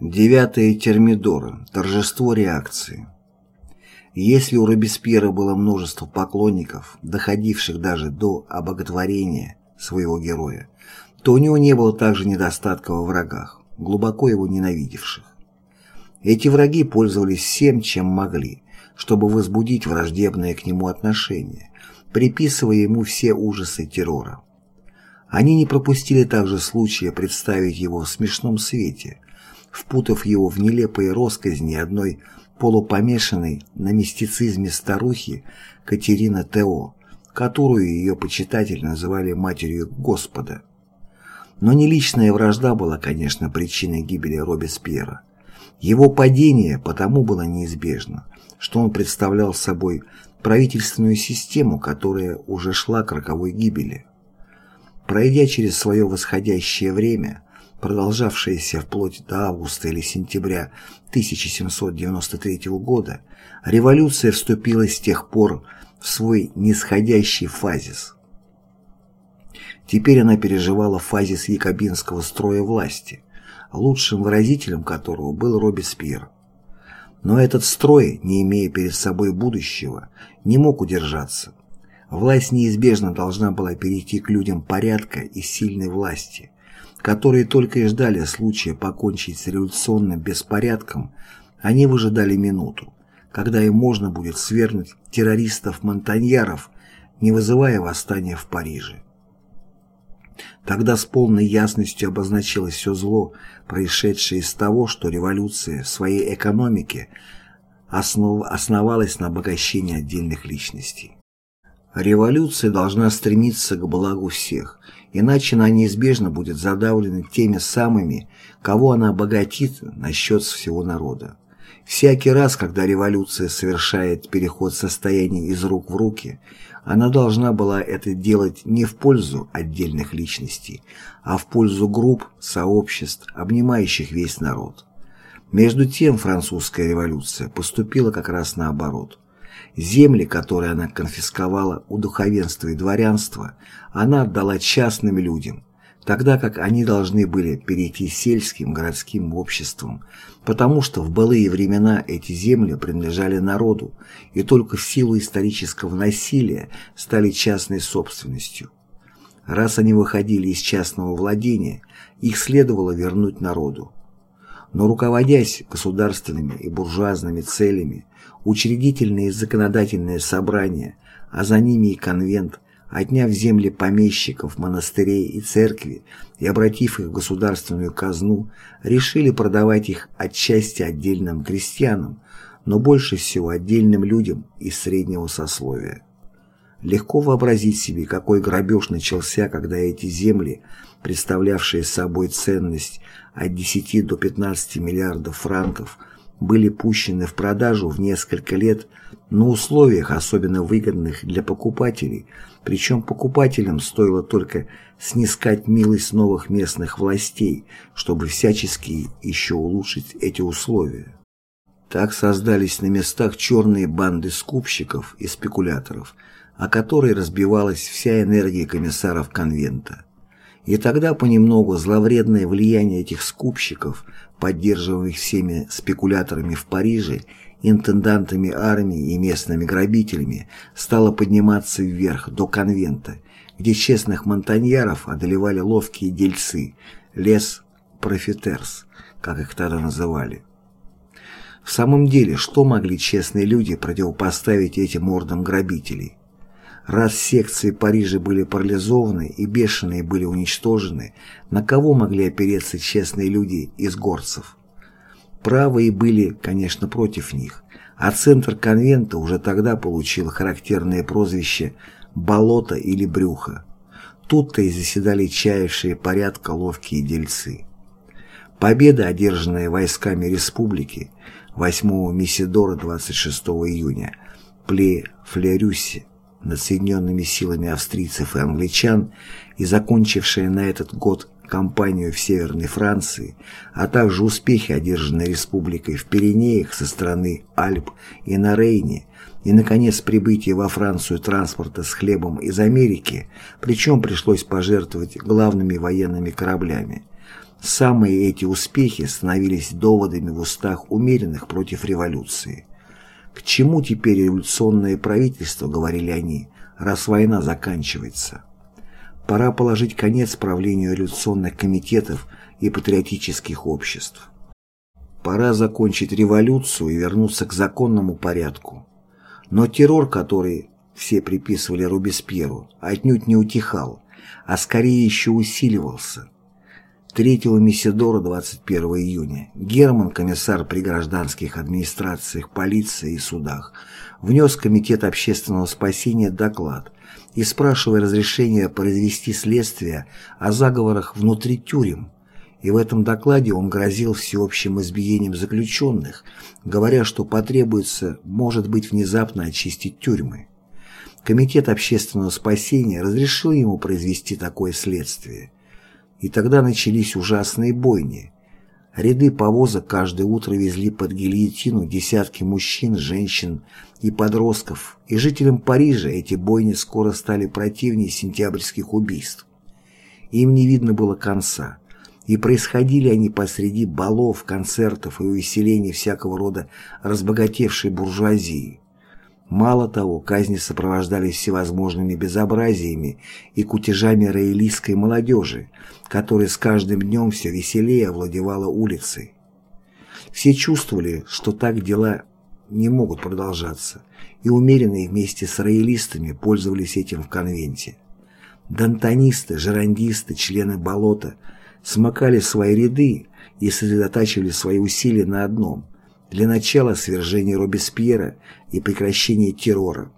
Девятое Термидора. Торжество реакции. Если у Робеспьера было множество поклонников, доходивших даже до обоготворения своего героя, то у него не было также недостатка во врагах, глубоко его ненавидевших. Эти враги пользовались всем, чем могли, чтобы возбудить враждебное к нему отношение, приписывая ему все ужасы террора. Они не пропустили также случая представить его в смешном свете – впутав его в нелепые росказни одной полупомешанной на мистицизме старухи Катерина Тео, которую ее почитатели называли матерью Господа. Но не личная вражда была, конечно, причиной гибели Робеспьера. Его падение потому было неизбежно, что он представлял собой правительственную систему, которая уже шла к роковой гибели. Пройдя через свое восходящее время, продолжавшаяся вплоть до августа или сентября 1793 года, революция вступила с тех пор в свой нисходящий фазис. Теперь она переживала фазис якобинского строя власти, лучшим выразителем которого был Робеспьер. Но этот строй, не имея перед собой будущего, не мог удержаться. Власть неизбежно должна была перейти к людям порядка и сильной власти, которые только и ждали случая покончить с революционным беспорядком, они выжидали минуту, когда им можно будет свергнуть террористов-монтаньяров, не вызывая восстания в Париже. Тогда с полной ясностью обозначилось все зло, происшедшее из того, что революция в своей экономике основ... основалась на обогащении отдельных личностей. Революция должна стремиться к благу всех, иначе она неизбежно будет задавлена теми самыми, кого она обогатит на счет всего народа. Всякий раз, когда революция совершает переход состояния из рук в руки, она должна была это делать не в пользу отдельных личностей, а в пользу групп, сообществ, обнимающих весь народ. Между тем французская революция поступила как раз наоборот – Земли, которые она конфисковала у духовенства и дворянства, она отдала частным людям, тогда как они должны были перейти сельским городским обществам, потому что в былые времена эти земли принадлежали народу и только в силу исторического насилия стали частной собственностью. Раз они выходили из частного владения, их следовало вернуть народу. Но руководясь государственными и буржуазными целями, учредительные законодательные собрания, а за ними и конвент, отняв земли помещиков, монастырей и церкви и обратив их в государственную казну, решили продавать их отчасти отдельным крестьянам, но больше всего отдельным людям из среднего сословия. Легко вообразить себе, какой грабеж начался, когда эти земли, представлявшие собой ценность от 10 до 15 миллиардов франков, были пущены в продажу в несколько лет на условиях, особенно выгодных для покупателей, причем покупателям стоило только снискать милость новых местных властей, чтобы всячески еще улучшить эти условия. Так создались на местах черные банды скупщиков и спекуляторов, о которой разбивалась вся энергия комиссаров конвента. И тогда понемногу зловредное влияние этих скупщиков поддерживаемых всеми спекуляторами в Париже, интендантами армии и местными грабителями, стало подниматься вверх до конвента, где честных монтаньяров одолевали ловкие дельцы, les profiteurs, как их тогда называли. В самом деле, что могли честные люди противопоставить этим мордам грабителей? Раз секции Парижа были парализованы и бешеные были уничтожены, на кого могли опереться честные люди из горцев? Правые были, конечно, против них, а центр конвента уже тогда получил характерное прозвище «болото» или «брюхо». Тут-то и заседали чаявшие порядка ловкие дельцы. Победа, одержанная войсками республики 8 Месидора 26 июня, при Флерюсе, над соединенными силами австрийцев и англичан и закончившая на этот год кампанию в Северной Франции, а также успехи, одержанные республикой в Пиренеях со стороны Альп и на Рейне, и, наконец, прибытие во Францию транспорта с хлебом из Америки, причем пришлось пожертвовать главными военными кораблями. Самые эти успехи становились доводами в устах умеренных против революции. «К чему теперь революционное правительство?» — говорили они, — «раз война заканчивается». Пора положить конец правлению революционных комитетов и патриотических обществ. Пора закончить революцию и вернуться к законному порядку. Но террор, который все приписывали Робеспьеру, отнюдь не утихал, а скорее еще усиливался. 3 Месидора 21 июня Герман, комиссар при гражданских администрациях, полиции и судах, внес в Комитет общественного спасения доклад и спрашивая разрешения произвести следствие о заговорах внутри тюрем, и в этом докладе он грозил всеобщим избиением заключенных, говоря, что потребуется, может быть, внезапно очистить тюрьмы. Комитет общественного спасения разрешил ему произвести такое следствие. И тогда начались ужасные бойни. Ряды повозок каждое утро везли под гильотину десятки мужчин, женщин и подростков, и жителям Парижа эти бойни скоро стали противнее сентябрьских убийств. Им не видно было конца и происходили они посреди балов, концертов и увеселений всякого рода разбогатевшей буржуазии. Мало того, казни сопровождались всевозможными безобразиями и кутежами роялистской молодежи, которая с каждым днем все веселее овладевала улицей. Все чувствовали, что так дела не могут продолжаться, и умеренные вместе с роялистами пользовались этим в конвенте. Дантонисты, жерандисты, члены болота – смыкали свои ряды и сосредотачивали свои усилия на одном – для начала свержения Робеспьера и прекращения террора.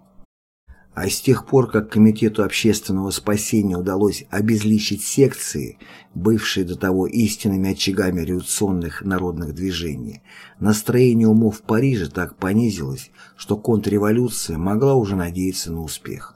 А с тех пор, как Комитету общественного спасения удалось обезличить секции, бывшие до того истинными очагами революционных народных движений, настроение умов в Париже так понизилось, что контрреволюция могла уже надеяться на успех.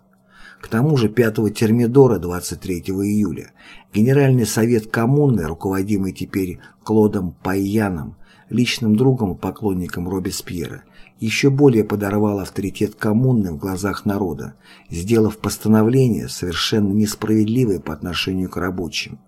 К тому же 5 Термидора 23 июля Генеральный совет коммуны, руководимый теперь Клодом Пайяном, личным другом и поклонником Робеспьера, еще более подорвал авторитет коммуны в глазах народа, сделав постановление, совершенно несправедливое по отношению к рабочим.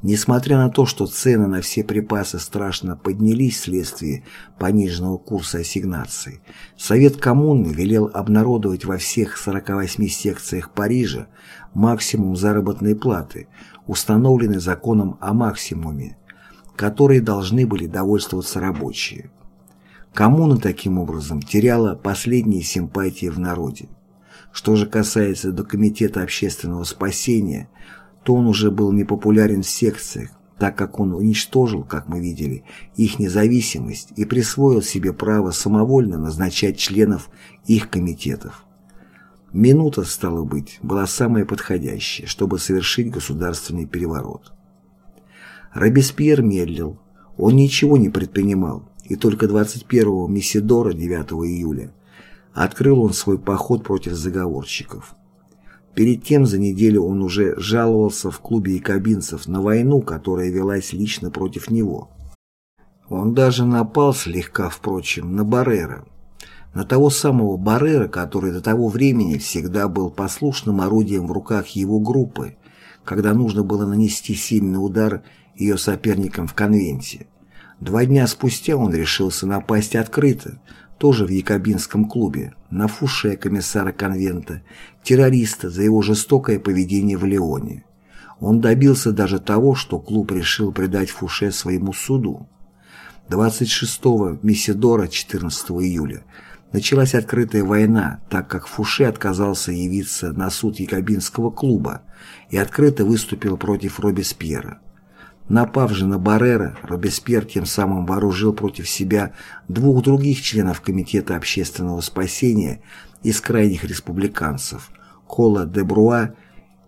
Несмотря на то, что цены на все припасы страшно поднялись вследствие пониженного курса ассигнаций, Совет коммуны велел обнародовать во всех 48 секциях Парижа максимум заработной платы, установленный законом о максимуме, которые должны были довольствоваться рабочие. Коммуна таким образом теряла последние симпатии в народе. Что же касается до Комитета общественного спасения – то он уже был непопулярен в секциях, так как он уничтожил, как мы видели, их независимость и присвоил себе право самовольно назначать членов их комитетов. Минута, стало быть, была самая подходящая, чтобы совершить государственный переворот. Робеспьер медлил, он ничего не предпринимал, и только 21-го Мессидора 9 июля открыл он свой поход против заговорщиков. Перед тем за неделю он уже жаловался в клубе якобинцев на войну, которая велась лично против него. Он даже напал слегка, впрочем, на Баррера. На того самого Баррера, который до того времени всегда был послушным орудием в руках его группы, когда нужно было нанести сильный удар ее соперникам в конвенте. Два дня спустя он решился напасть открыто, тоже в якобинском клубе, на Фуше комиссара конвента, террориста за его жестокое поведение в Леоне. Он добился даже того, что клуб решил предать Фуше своему суду. 26-го Мессидора 14 июля началась открытая война, так как Фуше отказался явиться на суд якобинского клуба и открыто выступил против Робеспьера. Напав же на Баррера, Робеспьер тем самым вооружил против себя двух других членов Комитета общественного спасения из крайних республиканцев – Кола де Бруа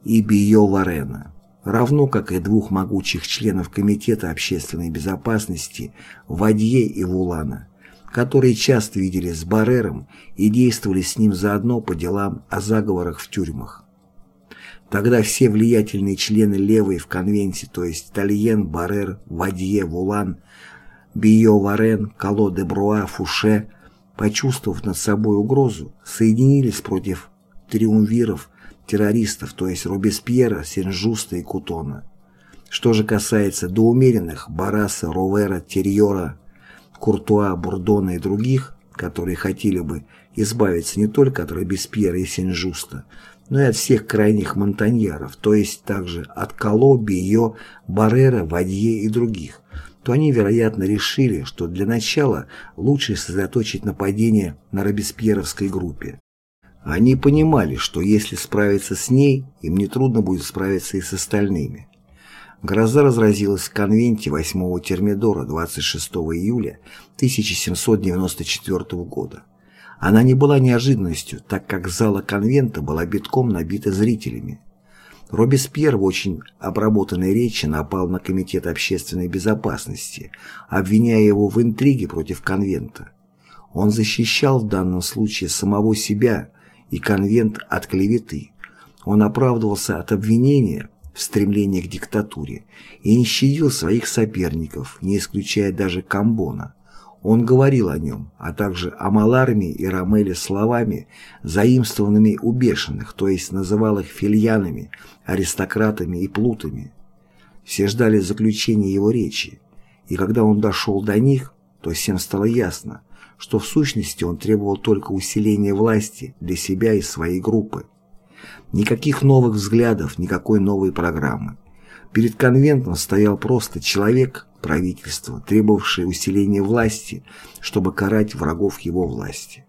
и Био Варена, равно как и двух могучих членов Комитета общественной безопасности Вадье и Вулана, которые часто виделись с Баррером и действовали с ним заодно по делам о заговорах в тюрьмах. Тогда все влиятельные члены левой в конвенте, то есть Тальен, Баррер, Вадье, Вулан, Био Варен, Кало де Бруа, Фуше, почувствовав над собой угрозу, соединились против триумвиров, террористов, то есть Робеспьера, Сен-Жуста и Кутона. Что же касается доумеренных Бараса, Ровера, Терьора, Куртуа, Бурдона и других, которые хотели бы избавиться не только от Робеспьера и Сен-Жуста, но и от всех крайних монтаньеров, то есть также от Кало, Био, Баррера, Вадье и других, то они, вероятно, решили, что для начала лучше сосредоточить нападение на Робеспьеровской группе. Они понимали, что если справиться с ней, им нетрудно будет справиться и с остальными. Гроза разразилась в конвенте 8-го Термидора 26 июля 1794 года. Она не была неожиданностью, так как зала конвента была битком набита зрителями. Робеспьер в очень обработанной речи напал на Комитет общественной безопасности, обвиняя его в интриге против конвента. Он защищал в данном случае самого себя и конвент от клеветы. Он оправдывался от обвинения в стремлении к диктатуре и не щадил своих соперников, не исключая даже Камбона. Он говорил о нем, а также о Маларме и Ромеле словами, заимствованными у бешеных, то есть называл их фильянами, аристократами и плутами. Все ждали заключения его речи, и когда он дошел до них, то всем стало ясно, что в сущности он требовал только усиления власти для себя и своей группы. Никаких новых взглядов, никакой новой программы. Перед конвентом стоял просто человек, правительство, требовавшее усиления власти, чтобы карать врагов его власти.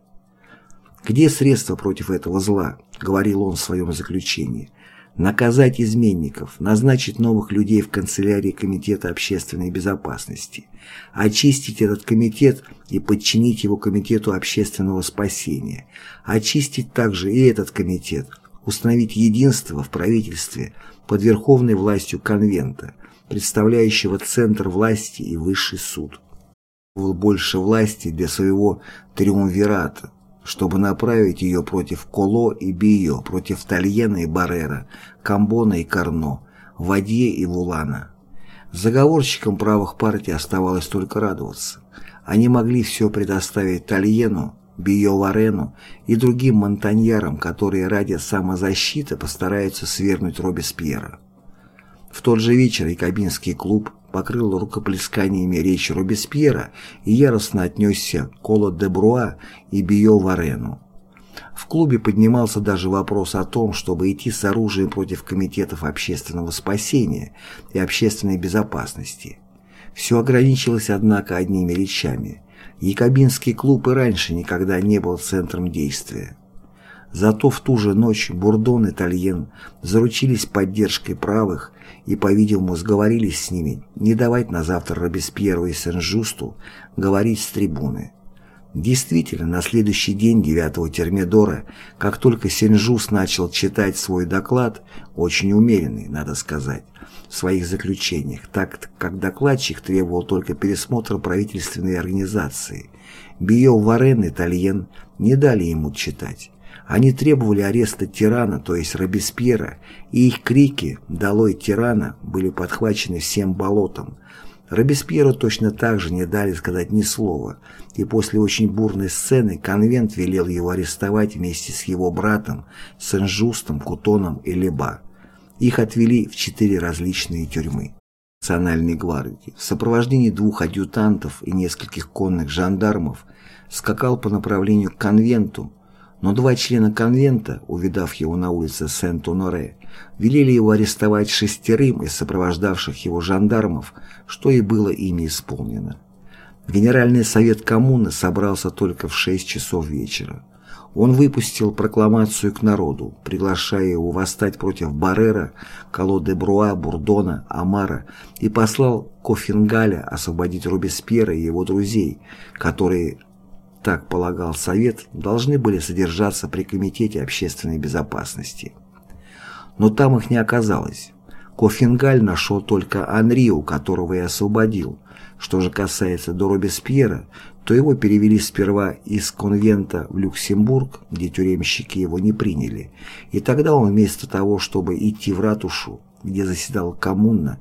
«Где средства против этого зла?» — говорил он в своем заключении. «Наказать изменников, назначить новых людей в канцелярии Комитета общественной безопасности, очистить этот комитет и подчинить его Комитету общественного спасения, очистить также и этот комитет, установить единство в правительстве – под верховной властью конвента, представляющего центр власти и высший суд. Больше власти для своего триумвирата, чтобы направить ее против Коло и Био, против Тальена и Баррера, Камбона и Карно, Вадье и Вулана. Заговорщикам правых партий оставалось только радоваться. Они могли все предоставить Тальену, Био Варену и другим монтаньярам, которые ради самозащиты постараются свергнуть Робеспьера. В тот же вечер Якобинский клуб покрыл рукоплесканиями речь Робеспьера и яростно отнесся к Коло де Бруа и Био Варену. В клубе поднимался даже вопрос о том, чтобы идти с оружием против комитетов общественного спасения и общественной безопасности. Все ограничилось, однако, одними речами – Якобинский клуб и раньше никогда не был центром действия. Зато в ту же ночь Бурдон и Тальен заручились поддержкой правых и, по-видимому, сговорились с ними не давать на завтра Робеспьеру и Сен-Жусту говорить с трибуны. Действительно, на следующий день 9 Термидора, как только Сен-Жуст начал читать свой доклад, очень умеренный, надо сказать, в своих заключениях, так как докладчик требовал только пересмотра правительственной организации. Био Варен и Тальен не дали ему читать. Они требовали ареста тирана, то есть Робеспьера, и их крики «Долой тирана» были подхвачены всем болотом. Робеспьеру точно так же не дали сказать ни слова, и после очень бурной сцены конвент велел его арестовать вместе с его братом Сен-Жустом, Кутоном и Леба. Их отвели в четыре различные тюрьмы. Национальной гвардии в сопровождении двух адъютантов и нескольких конных жандармов скакал по направлению к конвенту, но два члена конвента, увидав его на улице Сент-Оноре, велели его арестовать шестерым из сопровождавших его жандармов, что и было ими исполнено. Генеральный совет коммуны собрался только в 6 часов вечера. Он выпустил прокламацию к народу, приглашая его восстать против Баррера, Кало-де-Бруа, Бурдона, Амара и послал Кофингаля освободить Робеспьера и его друзей, которые, так полагал Совет, должны были содержаться при Комитете общественной безопасности. Но там их не оказалось. Кофингаль нашел только Анрио, которого и освободил. Что же касается до Робеспьера, то его перевели сперва из конвента в Люксембург, где тюремщики его не приняли, и тогда он вместо того, чтобы идти в ратушу, где заседал коммуна,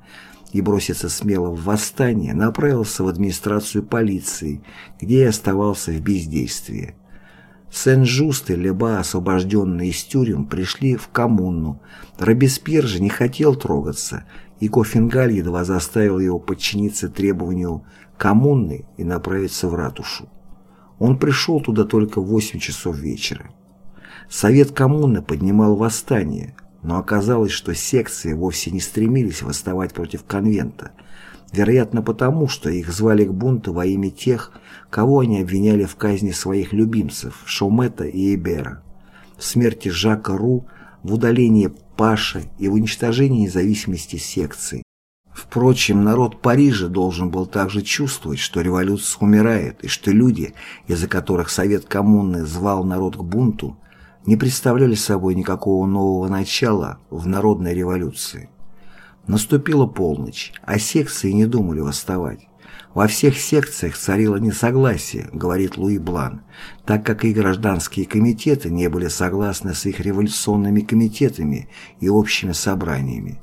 и броситься смело в восстание, направился в администрацию полиции, где и оставался в бездействии. Сен-Жуст и Леба, освобожденные из тюрем, пришли в коммуну. Робеспьер же не хотел трогаться, и Кофенгаль едва заставил его подчиниться требованию коммуны и направиться в ратушу. Он пришел туда только в 8 часов вечера. Совет коммуны поднимал восстание, но оказалось, что секции вовсе не стремились восставать против конвента, вероятно потому, что их звали к бунту во имя тех, кого они обвиняли в казни своих любимцев Шомета и Эбера, в смерти Жака Ру, в удалении Паша и в уничтожении независимости секции. Впрочем, народ Парижа должен был также чувствовать, что революция умирает, и что люди, из-за которых Совет коммуны звал народ к бунту, не представляли собой никакого нового начала в народной революции. Наступила полночь, а секции не думали восставать. Во всех секциях царило несогласие, говорит Луи Блан, так как и гражданские комитеты не были согласны с их революционными комитетами и общими собраниями.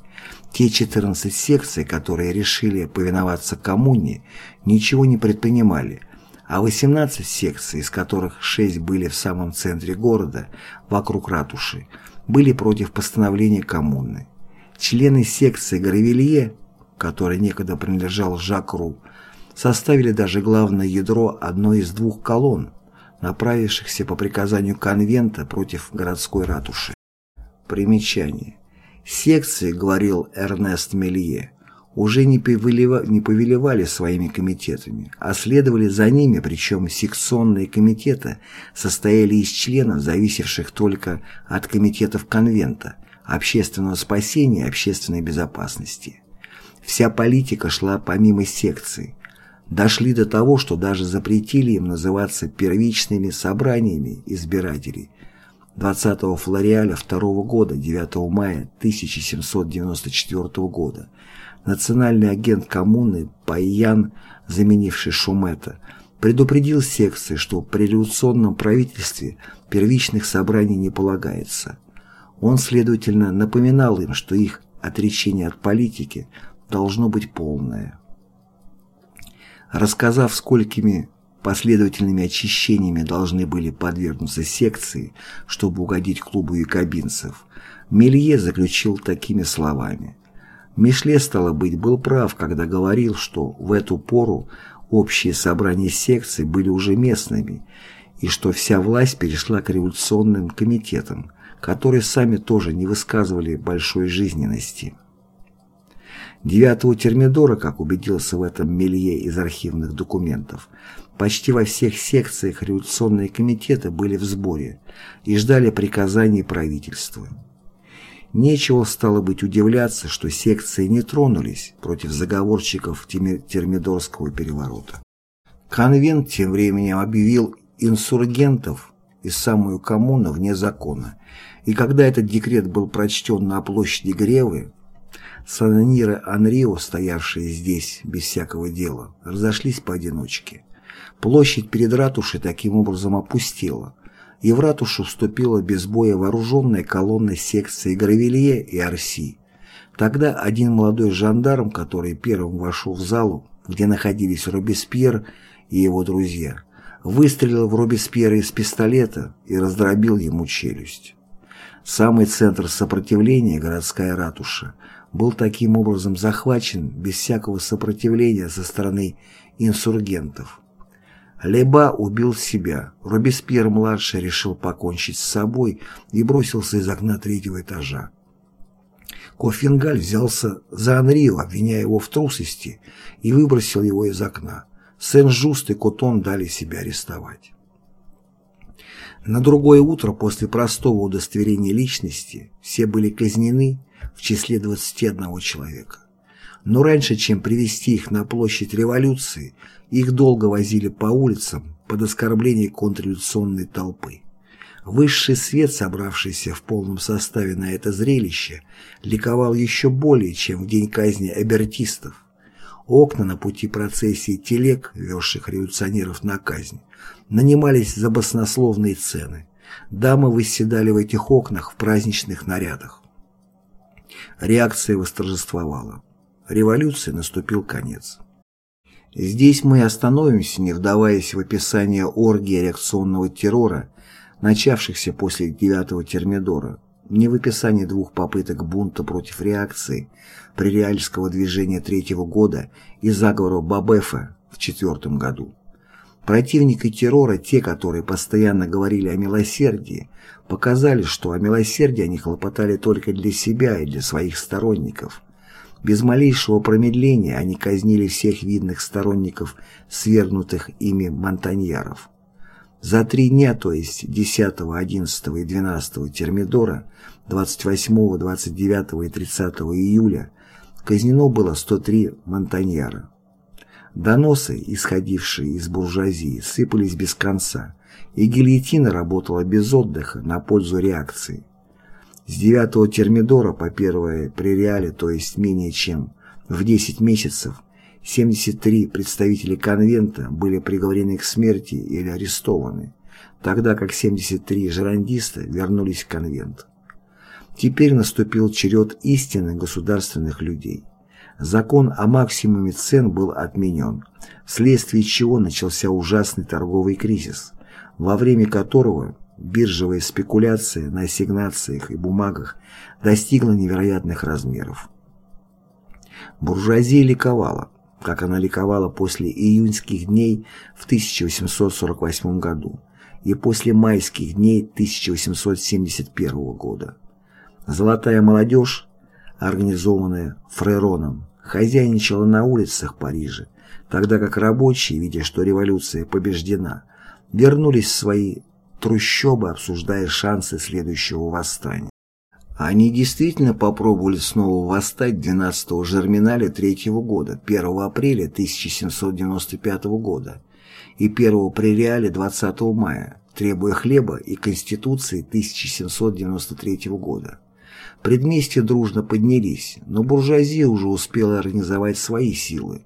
Те 14 секций, которые решили повиноваться коммуне, ничего не предпринимали, а 18 секций, из которых 6 были в самом центре города, вокруг ратуши, были против постановления коммуны. Члены секции Гравелье, который некогда принадлежал Жакру, составили даже главное ядро одной из двух колонн, направившихся по приказанию конвента против городской ратуши. Примечание. Секции, говорил Эрнест Мелье, уже не, повелева, не повелевали своими комитетами, а следовали за ними, причем секционные комитеты состояли из членов, зависевших только от комитетов конвента, общественного спасения и общественной безопасности. Вся политика шла помимо секций. Дошли до того, что даже запретили им называться первичными собраниями избирателей. 20 флориаля 2 года, 9 мая 1794 года, национальный агент коммуны Пайян, заменивший Шумета, предупредил секции, что при революционном правительстве первичных собраний не полагается. Он, следовательно, напоминал им, что их отречение от политики должно быть полное. Рассказав, сколькими последовательными очищениями должны были подвергнуться секции, чтобы угодить клубу якобинцев, Мелье заключил такими словами. Мишле, стало быть, был прав, когда говорил, что в эту пору общие собрания секций были уже местными, и что вся власть перешла к революционным комитетам, которые сами тоже не высказывали большой жизненности. Девятого Термидора, как убедился в этом Мелье из архивных документов, почти во всех секциях революционные комитеты были в сборе и ждали приказаний правительства. Нечего стало быть удивляться, что секции не тронулись против заговорщиков Термидорского переворота. Конвент тем временем объявил инсургентов и самую коммуну вне закона, и когда этот декрет был прочтен на площади Гревы, санониры Анрио, стоявшие здесь без всякого дела, разошлись поодиночке. Площадь перед ратушей таким образом опустела, и в ратушу вступила без боя вооруженная колонна секции Гравелье и Арси. Тогда один молодой жандарм, который первым вошел в залу, где находились Робеспьер и его друзья, выстрелил в Робеспьера из пистолета и раздробил ему челюсть. Самый центр сопротивления, городская ратуша, был таким образом захвачен без всякого сопротивления со стороны инсургентов. Леба убил себя, Робеспьер-младший решил покончить с собой и бросился из окна третьего этажа. Кофенгаль взялся за Анрио, обвиняя его в трусости, и выбросил его из окна. Сен-Жуст и Котон дали себя арестовать. На другое утро после простого удостоверения личности все были казнены в числе 21 человека. Но раньше, чем привести их на площадь революции, их долго возили по улицам под оскорбление контрреволюционной толпы. Высший свет, собравшийся в полном составе на это зрелище, ликовал еще более, чем в день казни абертистов. Окна на пути процессии телег, везших революционеров на казнь, нанимались за баснословные цены. Дамы восседали в этих окнах в праздничных нарядах. Реакция восторжествовала. Революции наступил конец. Здесь мы остановимся, не вдаваясь в описание оргии реакционного террора, начавшихся после 9-го Термидора, не в описании двух попыток бунта против реакции пререальского движения третьего года и заговора Бабефа в четвертом году. Противники террора, те, которые постоянно говорили о милосердии, показали, что о милосердии они хлопотали только для себя и для своих сторонников. Без малейшего промедления они казнили всех видных сторонников свергнутых ими монтаньяров. За три дня, то есть 10, 11 и 12 Термидора, 28, 29 и 30 июля, казнено было 103 монтаньяра. Доносы, исходившие из буржуазии, сыпались без конца, и гильотина работала без отдыха на пользу реакции. С 9 Термидора по 1 пререале, то есть менее чем в 10 месяцев, 73 представителя конвента были приговорены к смерти или арестованы, тогда как 73 жерандиста вернулись в конвент. Теперь наступил черед истинных государственных людей. Закон о максимуме цен был отменен, вследствие чего начался ужасный торговый кризис, во время которого биржевая спекуляция на ассигнациях и бумагах достигла невероятных размеров. Буржуазия ликовала, как она ликовала после июньских дней в 1848 году и после майских дней 1871 года. Золотая молодежь, организованная Фрероном, хозяйничала на улицах Парижа, тогда как рабочие, видя, что революция побеждена, вернулись в свои трущобы, обсуждая шансы следующего восстания. Они действительно попробовали снова восстать 12-го Жерминале третьего года, 1 апреля 1795 года и 1 Пререале 20 мая, требуя хлеба и Конституции 1793 года. Предместья дружно поднялись, но буржуазия уже успела организовать свои силы.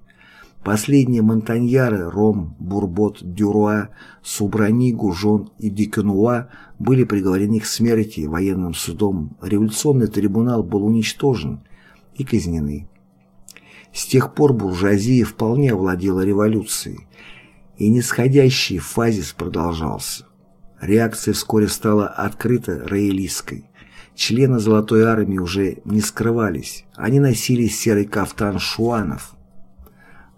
Последние монтаньяры Ром, Бурбот, Дюруа, Субрани, Гужон и Дикенуа были приговорены к смерти военным судом, революционный трибунал был уничтожен и казнены. С тех пор буржуазия вполне овладела революцией, и нисходящий фазис продолжался. Реакция вскоре стала открыто роялистской. Члены Золотой Армии уже не скрывались, они носили серый кафтан шуанов –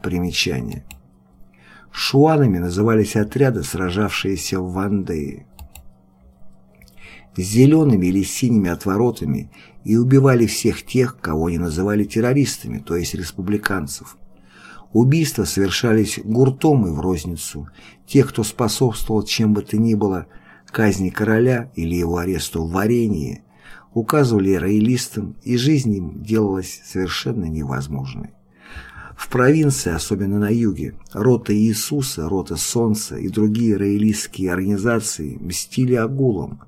Примечание. Шуанами назывались отряды, сражавшиеся в Вандее. Зелеными или синими отворотами и убивали всех тех, кого они называли террористами, то есть республиканцев. Убийства совершались гуртом и в розницу. Тех, кто способствовал чем бы то ни было казни короля или его аресту в варенье, указывали роялистам, и жизнь им делалась совершенно невозможной. В провинции, особенно на юге, рота Иисуса, рота Солнца и другие роялистские организации мстили агулам.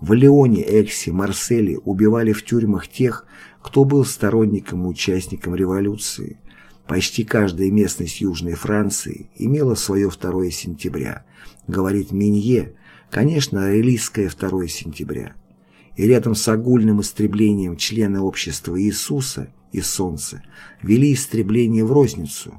В Леоне, Эксе, Марселе убивали в тюрьмах тех, кто был сторонником и участником революции. Почти каждая местность Южной Франции имела свое 2 сентября, говорит Минье, конечно, роялистское 2 сентября. И рядом с огульным истреблением члены общества Иисуса и солнце вели истребление в розницу.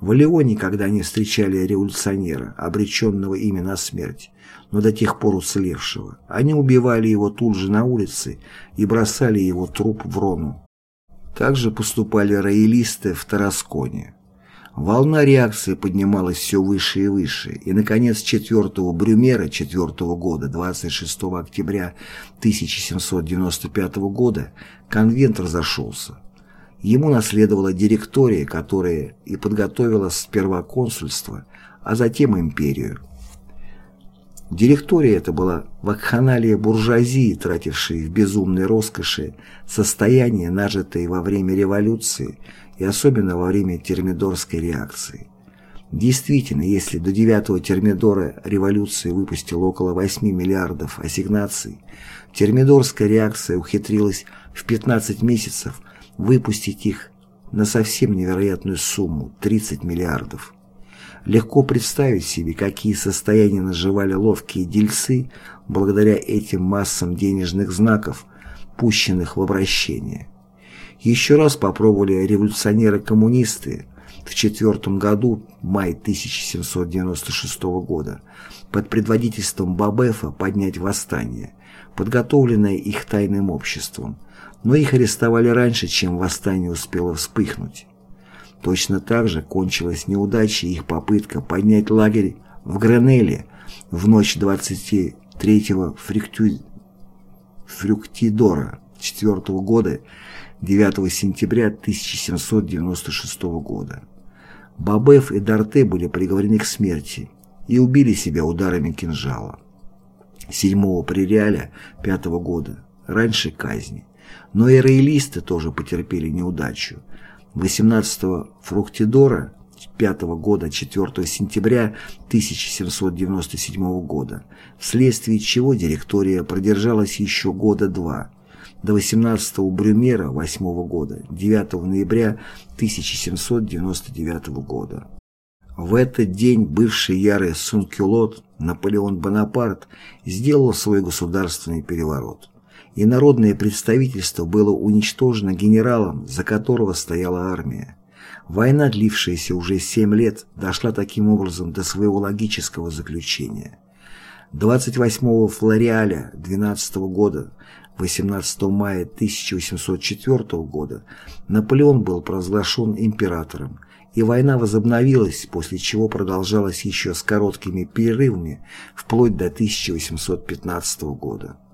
В Леоне, когда они встречали революционера, обреченного ими на смерть, но до тех пор уцелевшего, они убивали его тут же на улице и бросали его труп в Рону. Также поступали роялисты в Тарасконе. Волна реакции поднималась все выше и выше, и, наконец, 4 Брюмера 4 года, 26 октября 1795 года, конвент разошелся. Ему наследовала директория, которая и подготовила сперва консульство, а затем империю. Директория эта была вакханалия буржуазии, тратившей в безумной роскоши состояние, нажитое во время революции и особенно во время термидорской реакции. Действительно, если до 9-го термидора революции выпустил около 8 миллиардов ассигнаций, термидорская реакция ухитрилась в 15 месяцев выпустить их на совсем невероятную сумму – 30 миллиардов. Легко представить себе, какие состояния наживали ловкие дельцы благодаря этим массам денежных знаков, пущенных в обращение. Еще раз попробовали революционеры-коммунисты, в четвертом году, май 1796 года, под предводительством Бабефа поднять восстание, подготовленное их тайным обществом, но их арестовали раньше, чем восстание успело вспыхнуть. Точно так же кончилась неудачей их попытка поднять лагерь в Гранеле в ночь 23-го фриктю... Фрюктидора 4 года 9 сентября 1796 года. Бабеф и Дарте были приговорены к смерти и убили себя ударами кинжала. 7 Приреаля 5 года, раньше казни. Но и тоже потерпели неудачу. 18 Фруктидора 5 года 4 сентября 1797 года, вследствие чего директория продержалась еще года два, до 18 Брюмера 8 года, 9 ноября 1799 года. В этот день бывший ярый Сункюлот Наполеон Бонапарт сделал свой государственный переворот и народное представительство было уничтожено генералом, за которого стояла армия. Война, длившаяся уже семь лет, дошла таким образом до своего логического заключения. 28 Флориаля 12 года, 18 мая 1804 года Наполеон был провозглашен императором, и война возобновилась, после чего продолжалась еще с короткими перерывами вплоть до 1815 года.